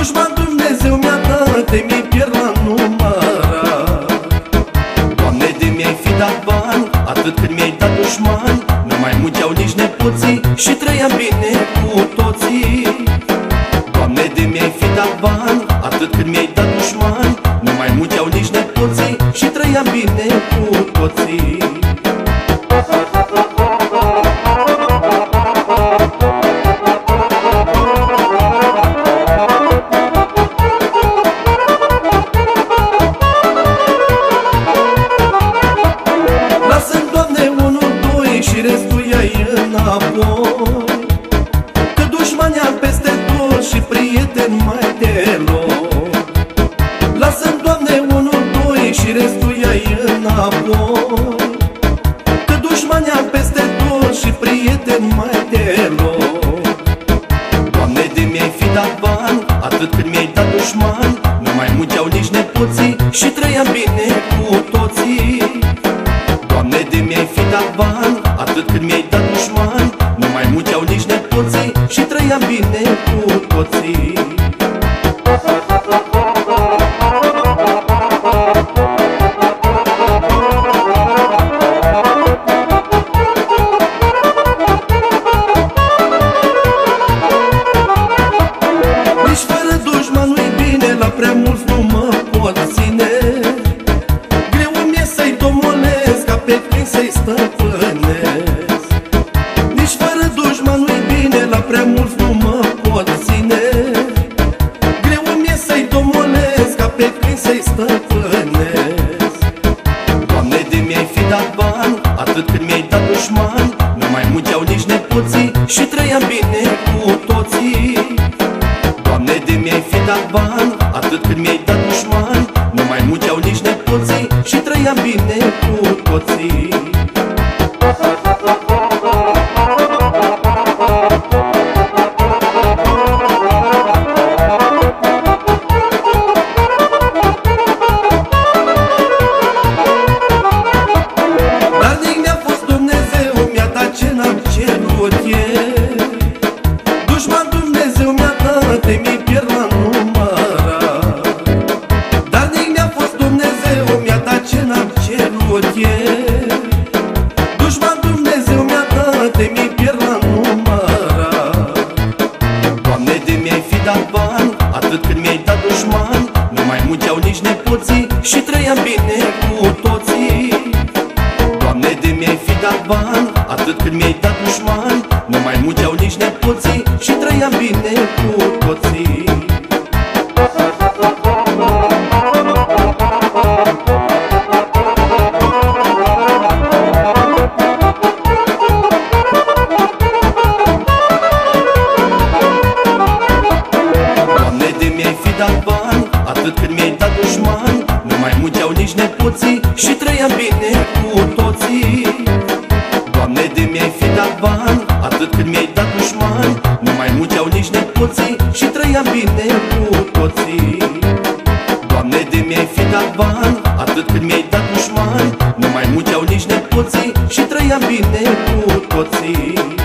rotie Dușman Dumnezeu mi-a dat, de mi pierd la numărat Doamne, de mi-ai fi dat bani, atât cât mi-ai dat dușmani Nu mai munceau nici nepoții și trăiam bine cu toții. Doamne, de mi-ai fi dat bani, atât cât mi-ai dat dușmani Nu mai munceau nici nepoții și trăiam bine cu toții restul ia înapoi. Că dușmani am peste tot și prieteni mai deloc. Lasă-mi, Doamne, unul, doi și restul ia înapoi. Că dușmani am peste tot și prieteni mai deloc. Doamne, de mi-ai fi dat bani, atât cât mi-ai dat dușmani Nu mai munceau nici nepoții și trăiam bine nici nepoții și trăiam bine cu toții. Nici fără dușman nu-i bine, la prea mulți să-i stăpânesc. Doamne, de mi-ai fi dat bani, atât cât mi-ai dat dușmani Nu mai munceau nici nepoții și trăiam bine cu toții. Doamne, de mi-ai fi dat bani, atât cât mi-ai dat dușmani Nu mai munceau nici nepoții și trăiam bine cu toții cerut eu Dușman Dumnezeu mi-a dat, de mi pierd la numărat Darnic mi-a fost Dumnezeu, mi-a dat ce n-am cerut eu. Dușman Dumnezeu mi-a dat, de mi pierd la numărat Doamne, de mi-ai fi dat bani, atât cât mi-ai dat dușmani Nu mai munceau nici nepoții și trăiam bine cu toții. Doamne, de mi-ai fi dat bani, atât cât mi-ai dat dușmani Nu mai munceau nici nepoții și trăiam bine cu toții. Doamne, de mi-ai fi dat bani, atât cât mi-ai dat dușmani Nu mai munceau nici nepoții și trăiam bine cu bani, atât cât mi-ai dat dușmani. Nu mai munceau nici nepoții și trăiam bine cu toții. Doamne, de mi-ai fi dat bani, atât cât mi-ai dat dușmani. Nu mai munceau nici nepoții și trăiam bine cu toții